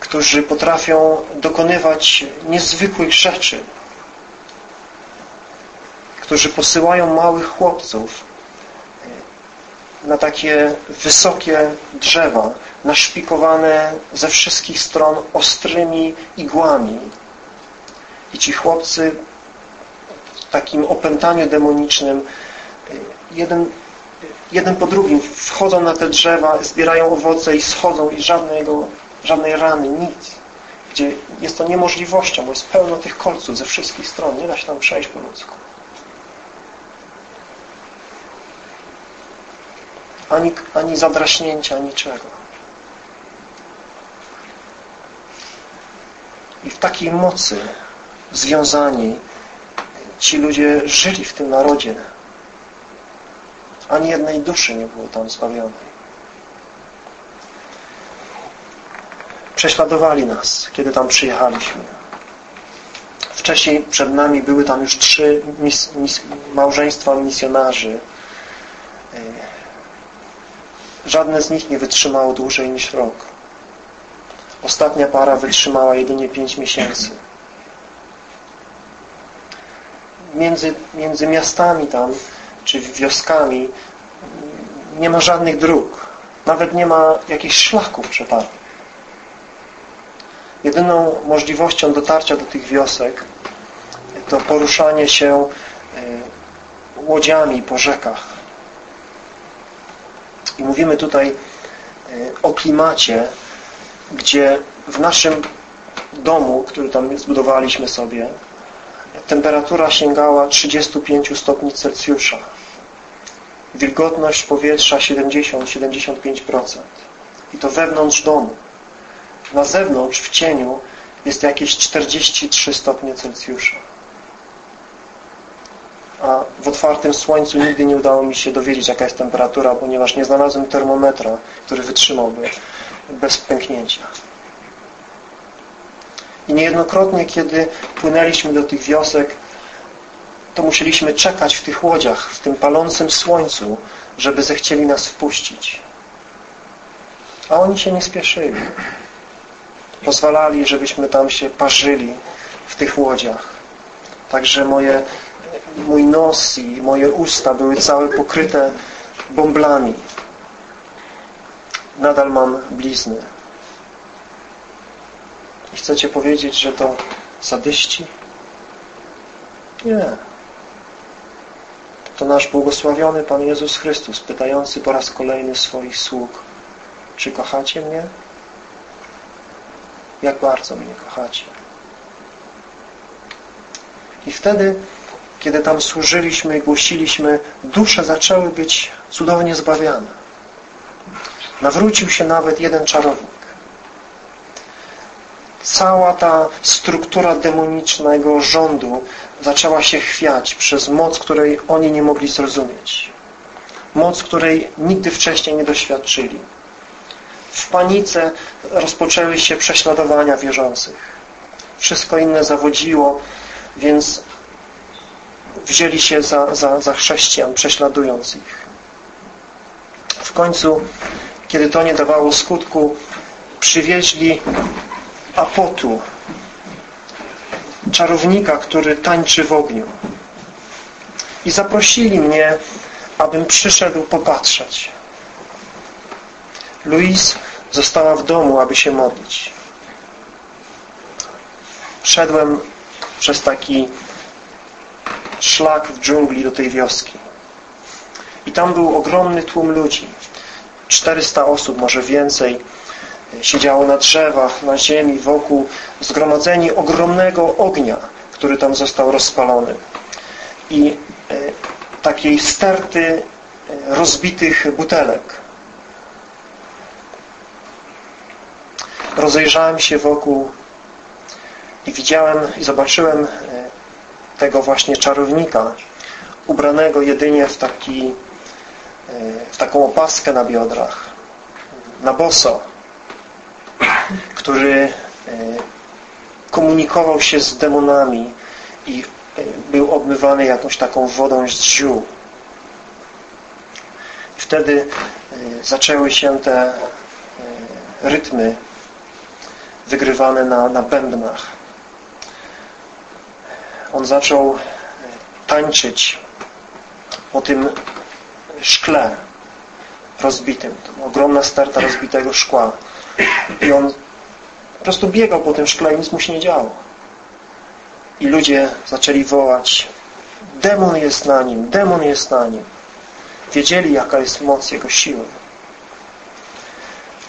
którzy potrafią dokonywać niezwykłych rzeczy, którzy posyłają małych chłopców e, na takie wysokie drzewa, naszpikowane ze wszystkich stron ostrymi igłami. I ci chłopcy w takim opętaniu demonicznym e, jeden, jeden po drugim wchodzą na te drzewa, zbierają owoce i schodzą i żadnego, żadnej rany, nic. Gdzie jest to niemożliwością, bo jest pełno tych kolców ze wszystkich stron. Nie da się tam przejść po ludzku. Ani, ani zadraśnięcia, niczego. I w takiej mocy związani ci ludzie żyli w tym narodzie. Ani jednej duszy nie było tam zbawionej. Prześladowali nas, kiedy tam przyjechaliśmy. Wcześniej przed nami były tam już trzy mis, mis, małżeństwa misjonarzy Żadne z nich nie wytrzymało dłużej niż rok. Ostatnia para wytrzymała jedynie pięć miesięcy. Między, między miastami tam, czy wioskami nie ma żadnych dróg. Nawet nie ma jakichś szlaków przetartych. Jedyną możliwością dotarcia do tych wiosek to poruszanie się e, łodziami po rzekach. I mówimy tutaj e, o klimacie, gdzie w naszym domu, który tam zbudowaliśmy sobie, temperatura sięgała 35 stopni Celsjusza. Wilgotność powietrza 70-75%. I to wewnątrz domu. Na zewnątrz, w cieniu, jest jakieś 43 stopnie Celsjusza a w otwartym słońcu nigdy nie udało mi się dowiedzieć, jaka jest temperatura, ponieważ nie znalazłem termometra, który wytrzymałby bez pęknięcia. I niejednokrotnie, kiedy płynęliśmy do tych wiosek, to musieliśmy czekać w tych łodziach, w tym palącym słońcu, żeby zechcieli nas wpuścić. A oni się nie spieszyli. Pozwalali, żebyśmy tam się parzyli w tych łodziach. Także moje mój nos i moje usta były całe pokryte bąblami. Nadal mam blizny. I chcecie powiedzieć, że to sadyści? Nie. To nasz błogosławiony Pan Jezus Chrystus, pytający po raz kolejny swoich sług, czy kochacie mnie? Jak bardzo mnie kochacie? I wtedy kiedy tam służyliśmy i głosiliśmy, dusze zaczęły być cudownie zbawiane. Nawrócił się nawet jeden czarownik. Cała ta struktura demonicznego rządu zaczęła się chwiać przez moc, której oni nie mogli zrozumieć. Moc, której nigdy wcześniej nie doświadczyli. W panice rozpoczęły się prześladowania wierzących. Wszystko inne zawodziło, więc wzięli się za, za, za chrześcijan, prześladując ich. W końcu, kiedy to nie dawało skutku, przywieźli apotu czarownika, który tańczy w ogniu. I zaprosili mnie, abym przyszedł popatrzeć. Louise została w domu, aby się modlić. Szedłem przez taki szlak w dżungli do tej wioski. I tam był ogromny tłum ludzi. 400 osób, może więcej, siedziało na drzewach, na ziemi, wokół, zgromadzeni ogromnego ognia, który tam został rozpalony. I e, takiej sterty e, rozbitych butelek. Rozejrzałem się wokół i widziałem i zobaczyłem e, tego właśnie czarownika ubranego jedynie w taki w taką opaskę na biodrach na boso który e, komunikował się z demonami i e, był obmywany jakąś taką wodą z ziół. Wtedy e, zaczęły się te rytmy wygrywane na, na bębnach. On zaczął tańczyć po tym szkle rozbitym. To ogromna sterta rozbitego szkła. I on po prostu biegał po tym szkle i nic mu się nie działo. I ludzie zaczęli wołać demon jest na nim, demon jest na nim. Wiedzieli jaka jest moc jego siły.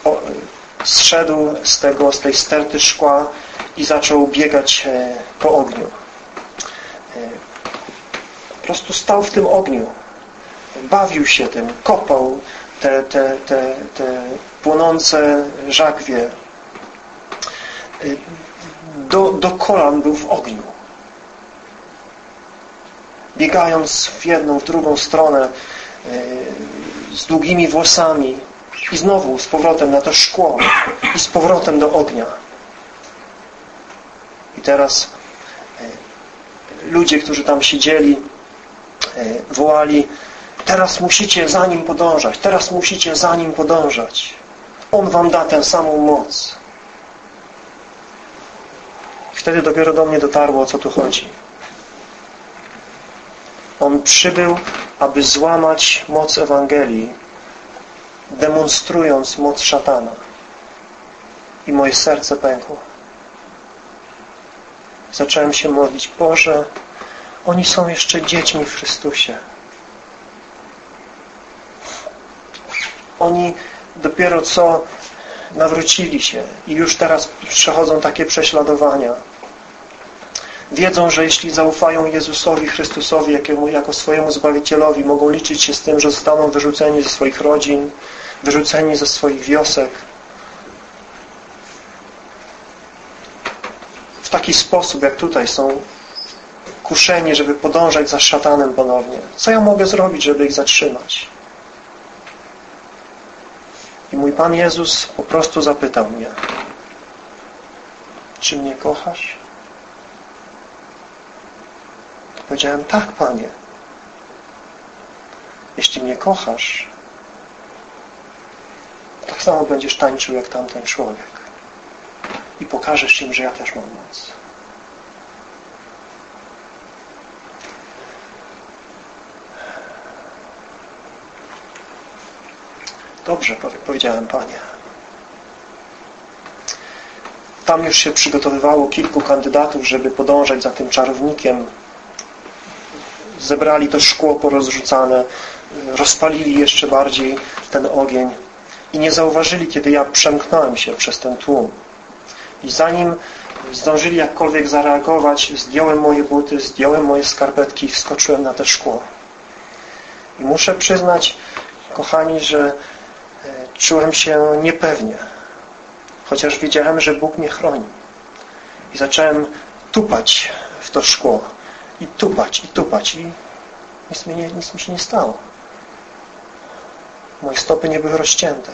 O, zszedł z tego, z tej sterty szkła i zaczął biegać e, po ogniu. Po prostu stał w tym ogniu. Bawił się tym, kopał te, te, te, te płonące żagwie do, do kolan był w ogniu. Biegając w jedną, w drugą stronę e, z długimi włosami i znowu z powrotem na to szkło i z powrotem do ognia. I teraz ludzie, którzy tam siedzieli e, wołali teraz musicie za nim podążać, teraz musicie za nim podążać. On wam da tę samą moc. Wtedy dopiero do mnie dotarło, o co tu chodzi. On przybył, aby złamać moc Ewangelii, demonstrując moc szatana. I moje serce pękło. Zacząłem się modlić, Boże, oni są jeszcze dziećmi w Chrystusie. Oni dopiero co nawrócili się i już teraz przechodzą takie prześladowania. Wiedzą, że jeśli zaufają Jezusowi Chrystusowi jakiemu, jako swojemu Zbawicielowi, mogą liczyć się z tym, że zostaną wyrzuceni ze swoich rodzin, wyrzuceni ze swoich wiosek. Taki sposób, jak tutaj są kuszeni, żeby podążać za szatanem ponownie. Co ja mogę zrobić, żeby ich zatrzymać? I mój Pan Jezus po prostu zapytał mnie, czy mnie kochasz? Powiedziałem, tak Panie. Jeśli mnie kochasz, tak samo będziesz tańczył jak tamten człowiek. I pokażesz im, że ja też mam moc. Dobrze, powiedziałem Panie. Tam już się przygotowywało kilku kandydatów, żeby podążać za tym czarownikiem. Zebrali to szkło porozrzucane, rozpalili jeszcze bardziej ten ogień i nie zauważyli, kiedy ja przemknąłem się przez ten tłum. I zanim zdążyli jakkolwiek zareagować, zdjąłem moje buty, zdjąłem moje skarpetki i wskoczyłem na te szkło. I muszę przyznać, kochani, że czułem się niepewnie, chociaż wiedziałem, że Bóg mnie chroni. I zacząłem tupać w to szkło. I tupać, i tupać. I nic mi, nic mi się nie stało. Moje stopy nie były rozcięte.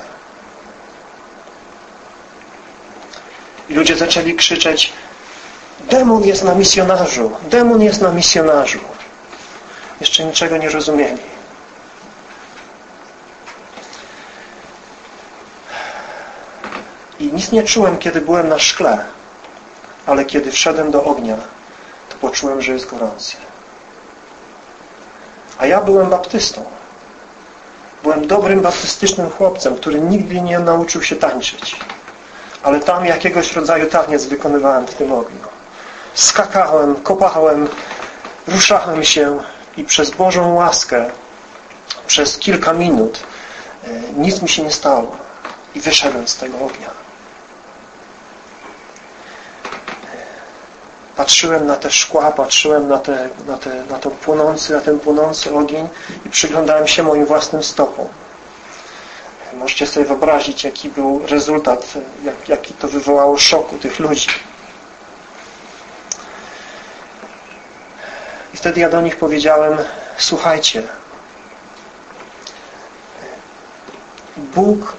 I ludzie zaczęli krzyczeć demon jest na misjonarzu, demon jest na misjonarzu. Jeszcze niczego nie rozumieli. I nic nie czułem, kiedy byłem na szkle, ale kiedy wszedłem do ognia, poczułem, że jest gorący. A ja byłem baptystą. Byłem dobrym baptystycznym chłopcem, który nigdy nie nauczył się tańczyć. Ale tam jakiegoś rodzaju taniec wykonywałem w tym ogniu. Skakałem, kopałem, ruszałem się i przez Bożą łaskę przez kilka minut e, nic mi się nie stało i wyszedłem z tego ognia. Patrzyłem na te szkła, patrzyłem na, te, na, te, na, to płonący, na ten płonący ogień i przyglądałem się moim własnym stopom. Możecie sobie wyobrazić, jaki był rezultat, jak, jaki to wywołało szoku tych ludzi. I wtedy ja do nich powiedziałem, słuchajcie, Bóg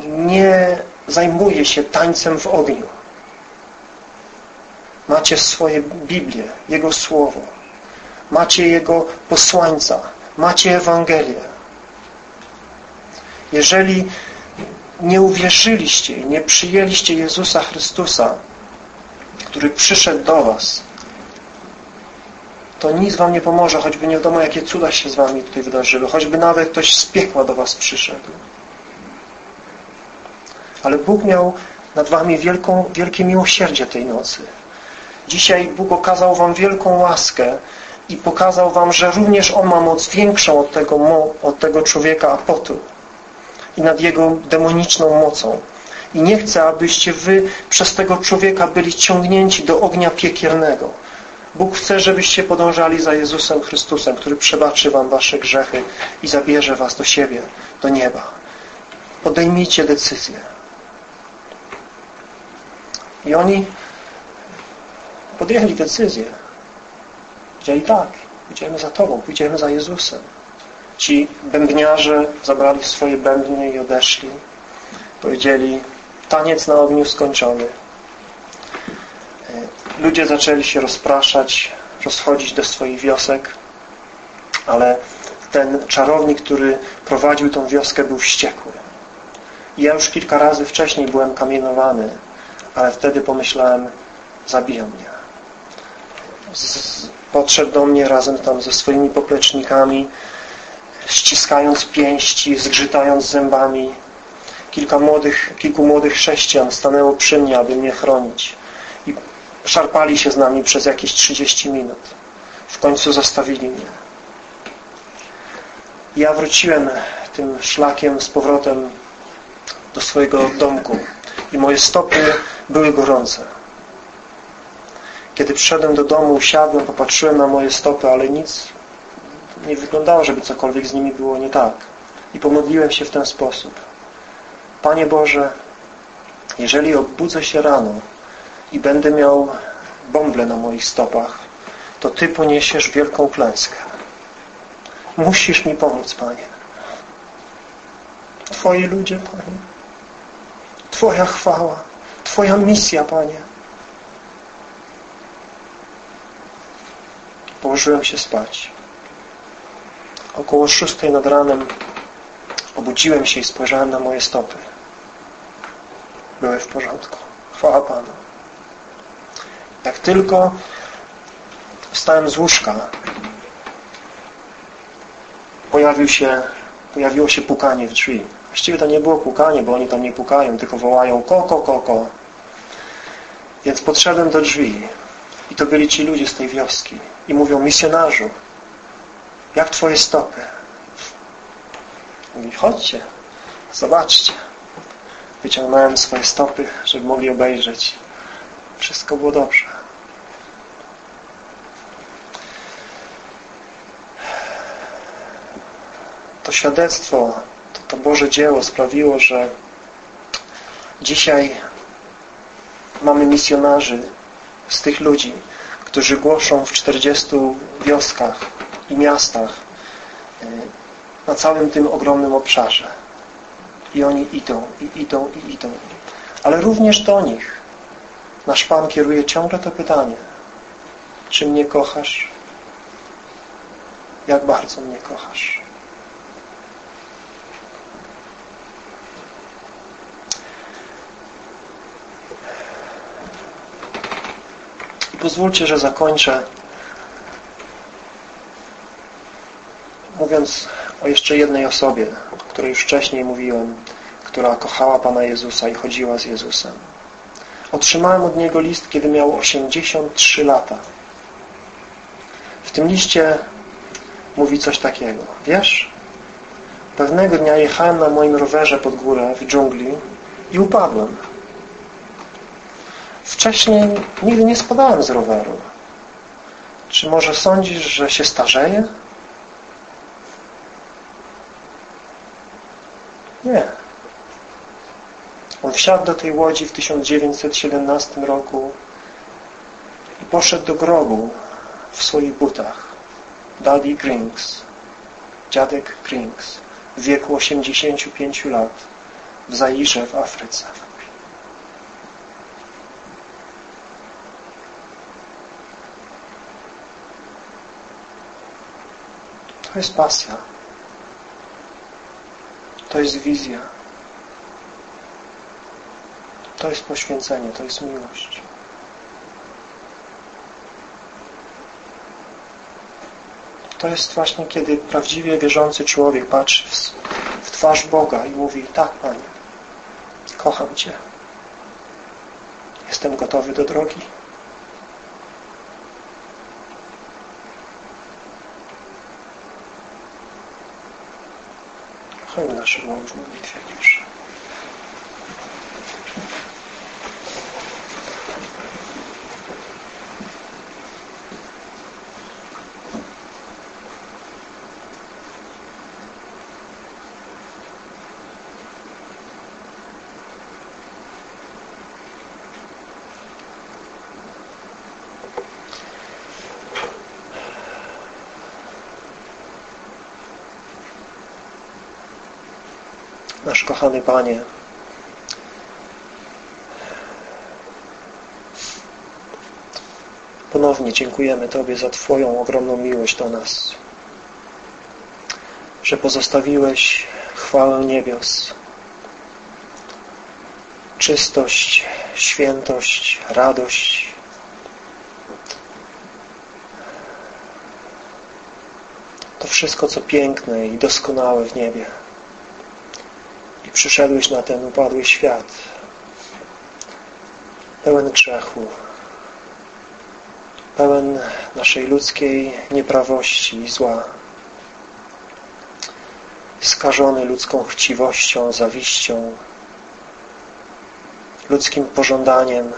nie zajmuje się tańcem w ogniu. Macie swoje Biblię, Jego Słowo. Macie Jego posłańca. Macie Ewangelię. Jeżeli nie uwierzyliście, nie przyjęliście Jezusa Chrystusa, który przyszedł do was, to nic wam nie pomoże, choćby nie wiadomo, jakie cuda się z wami tutaj wydarzyły, choćby nawet ktoś z piekła do was przyszedł. Ale Bóg miał nad wami wielką, wielkie miłosierdzie tej nocy. Dzisiaj Bóg okazał wam wielką łaskę i pokazał wam, że również On ma moc większą od tego, od tego człowieka apotu i nad jego demoniczną mocą. I nie chce, abyście wy przez tego człowieka byli ciągnięci do ognia piekielnego. Bóg chce, żebyście podążali za Jezusem Chrystusem, który przebaczy wam wasze grzechy i zabierze was do siebie, do nieba. Podejmijcie decyzję. I oni podjęli decyzję. Powiedzieli tak, pójdziemy za Tobą, pójdziemy za Jezusem. Ci bębniarze zabrali swoje bębny i odeszli. Powiedzieli, taniec na ogniu skończony. Ludzie zaczęli się rozpraszać, rozchodzić do swoich wiosek, ale ten czarownik, który prowadził tą wioskę, był wściekły. ja już kilka razy wcześniej byłem kamienowany, ale wtedy pomyślałem, zabija mnie. Podszedł do mnie razem tam ze swoimi poplecznikami, ściskając pięści, zgrzytając zębami. Kilka młodych, kilku młodych chrześcijan stanęło przy mnie, aby mnie chronić. I szarpali się z nami przez jakieś 30 minut. W końcu zostawili mnie. Ja wróciłem tym szlakiem z powrotem do swojego domku i moje stopy były gorące. Kiedy przyszedłem do domu, usiadłem, popatrzyłem na moje stopy, ale nic nie wyglądało, żeby cokolwiek z nimi było nie tak. I pomodliłem się w ten sposób. Panie Boże, jeżeli obudzę się rano i będę miał bąble na moich stopach, to Ty poniesiesz wielką klęskę. Musisz mi pomóc, Panie. Twoi ludzie, Panie. Twoja chwała. Twoja misja, Panie. Położyłem się spać. Około szóstej nad ranem obudziłem się i spojrzałem na moje stopy. Były w porządku. Chwała Panu. Jak tylko wstałem z łóżka, pojawił się, pojawiło się pukanie w drzwi. Właściwie to nie było pukanie, bo oni tam nie pukają, tylko wołają koko, koko. Więc podszedłem do drzwi i to byli ci ludzie z tej wioski i mówią, misjonarzu, jak twoje stopy? Mówi, chodźcie, zobaczcie. Wyciągnąłem swoje stopy, żeby mogli obejrzeć. Wszystko było dobrze. To świadectwo, to, to Boże dzieło sprawiło, że dzisiaj mamy misjonarzy z tych ludzi, którzy głoszą w 40 wioskach i miastach e, na całym tym ogromnym obszarze. I oni idą, i idą, i idą. Ale również do nich nasz Pan kieruje ciągle to pytanie. Czy mnie kochasz? Jak bardzo mnie kochasz? pozwólcie, że zakończę mówiąc o jeszcze jednej osobie, o której już wcześniej mówiłem, która kochała Pana Jezusa i chodziła z Jezusem. Otrzymałem od niego list, kiedy miał 83 lata. W tym liście mówi coś takiego. Wiesz, pewnego dnia jechałem na moim rowerze pod górę w dżungli i upadłem. Wcześniej nigdy nie spadałem z roweru. Czy może sądzisz, że się starzeję? Nie. On wsiadł do tej łodzi w 1917 roku i poszedł do grobu w swoich butach. Daddy Grings, dziadek Grings, w wieku 85 lat w Zairze w Afryce. To jest pasja. To jest wizja. To jest poświęcenie, to jest miłość. To jest właśnie, kiedy prawdziwie wierzący człowiek patrzy w, twarz Boga i mówi tak, Panie, kocham Cię. Jestem gotowy do drogi. Chwalmy nasze w modlitwie. Kochany Panie, ponownie dziękujemy Tobie za Twoją ogromną miłość do nas, że pozostawiłeś chwałę niebios, czystość, świętość, radość, to wszystko, co piękne i doskonałe w niebie przyszedłeś na ten upadły świat. Pełen grzechu. Pełen naszej ludzkiej nieprawości i zła. Skażony ludzką chciwością, zawiścią. Ludzkim pożądaniem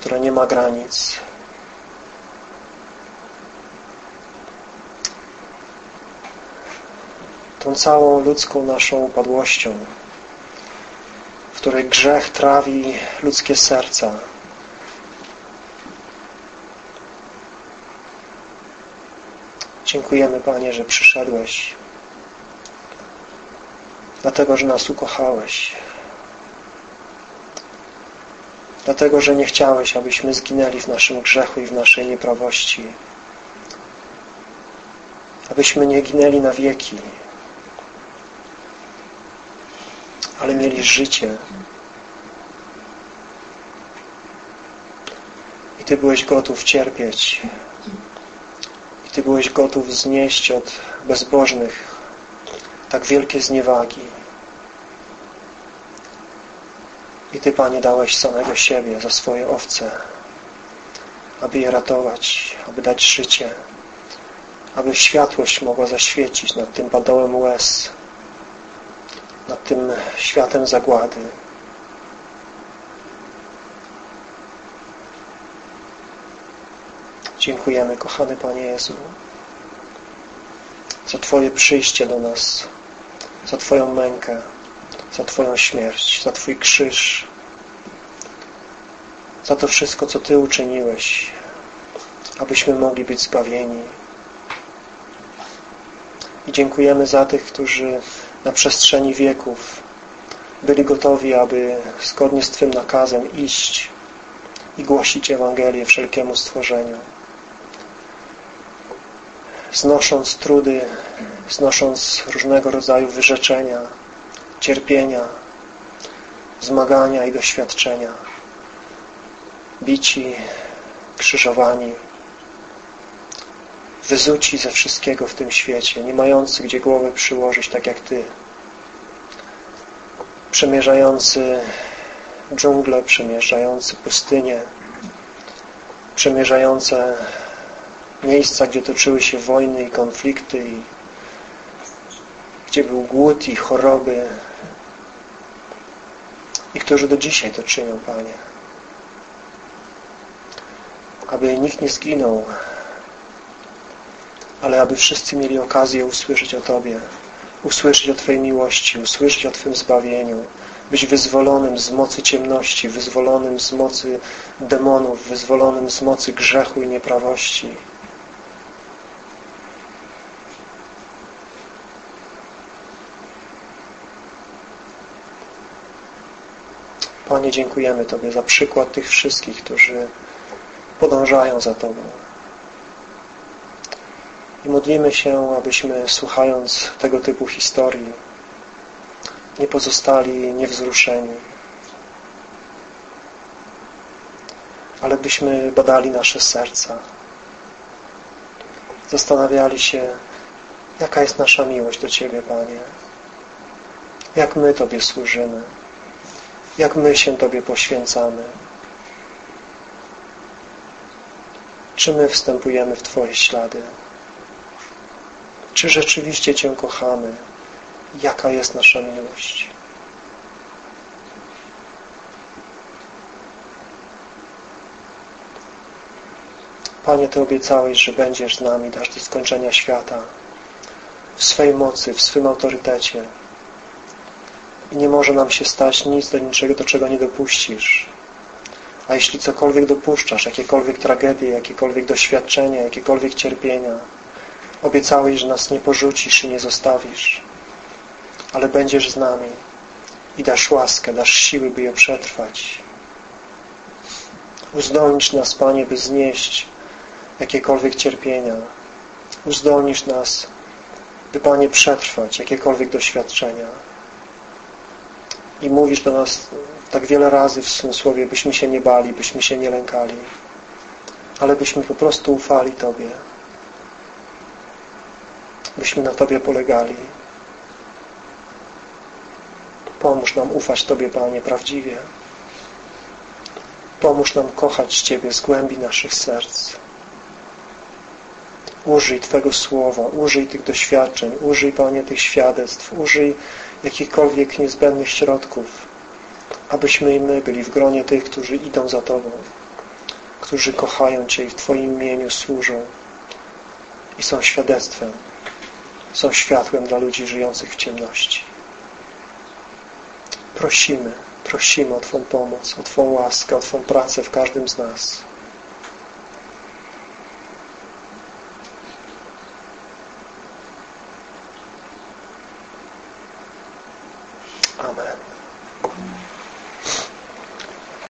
które nie ma granic. Tą całą ludzką naszą upadłością której grzech trawi ludzkie serca. Dziękujemy, Panie, że przyszedłeś, dlatego, że nas ukochałeś, dlatego, że nie chciałeś, abyśmy zginęli w naszym grzechu i w naszej nieprawości, abyśmy nie ginęli na wieki, ale mieli życie. I Ty byłeś gotów cierpieć. I Ty byłeś gotów znieść od bezbożnych tak wielkie zniewagi. I Ty, Panie, dałeś samego siebie za swoje owce, aby je ratować, aby dać życie, aby światłość mogła zaświecić nad tym padołem łez, nad tym światem zagłady. Dziękujemy, kochany Panie Jezu, za Twoje przyjście do nas, za Twoją mękę, za Twoją śmierć, za Twój krzyż, za to wszystko, co Ty uczyniłeś, abyśmy mogli być zbawieni. I dziękujemy za tych, którzy na przestrzeni wieków byli gotowi, aby zgodnie z Twym nakazem iść i głosić Ewangelię wszelkiemu stworzeniu. Znosząc trudy, znosząc różnego rodzaju wyrzeczenia, cierpienia, zmagania i doświadczenia. Bici, krzyżowani, wyzuci ze wszystkiego w tym świecie, nie mający gdzie głowy przyłożyć tak jak Ty, przemierzający dżunglę, przemierzający pustynię, przemierzające miejsca, gdzie toczyły się wojny i konflikty i gdzie był głód i choroby i którzy do dzisiaj to czynią, Panie. Aby nikt nie zginął, ale aby wszyscy mieli okazję usłyszeć o Tobie, usłyszeć o Twojej miłości, usłyszeć o Twym zbawieniu, być wyzwolonym z mocy ciemności, wyzwolonym z mocy demonów, wyzwolonym z mocy grzechu i nieprawości. Panie, dziękujemy Tobie za przykład tych wszystkich, którzy podążają za Tobą. I modlimy się, abyśmy słuchając tego typu historii nie pozostali niewzruszeni, ale byśmy badali nasze serca, zastanawiali się, jaka jest nasza miłość do Ciebie, Panie, jak my Tobie służymy, jak my się Tobie poświęcamy, czy my wstępujemy w Twoje ślady, czy rzeczywiście Cię kochamy, jaka jest nasza miłość. Panie, Ty obiecałeś, że będziesz z nami aż do skończenia świata w swej mocy, w swym autorytecie. I nie może nam się stać nic do niczego, do czego nie dopuścisz. A jeśli cokolwiek dopuszczasz, jakiekolwiek tragedie, jakiekolwiek doświadczenia, jakiekolwiek cierpienia, obiecałeś, że nas nie porzucisz i nie zostawisz ale będziesz z nami i dasz łaskę, dasz siły, by je przetrwać. Uzdolnisz nas, Panie, by znieść jakiekolwiek cierpienia. Uzdolnisz nas, by, Panie, przetrwać jakiekolwiek doświadczenia. I mówisz do nas tak wiele razy w słowie, byśmy się nie bali, byśmy się nie lękali, ale byśmy po prostu ufali Tobie. Byśmy na Tobie polegali. Pomóż nam ufać Tobie, Panie, prawdziwie. Pomóż nam kochać Ciebie z głębi naszych serc. Użyj Twego Słowa, użyj tych doświadczeń, użyj, Panie, tych świadectw, użyj jakichkolwiek niezbędnych środków, abyśmy i my byli w gronie tych, którzy idą za Tobą, którzy kochają Cię i w Twoim imieniu służą i są świadectwem, są światłem dla ludzi żyjących w ciemności prosimy, prosimy o Twą pomoc, o Twą łaskę, o Twą pracę w każdym z nas.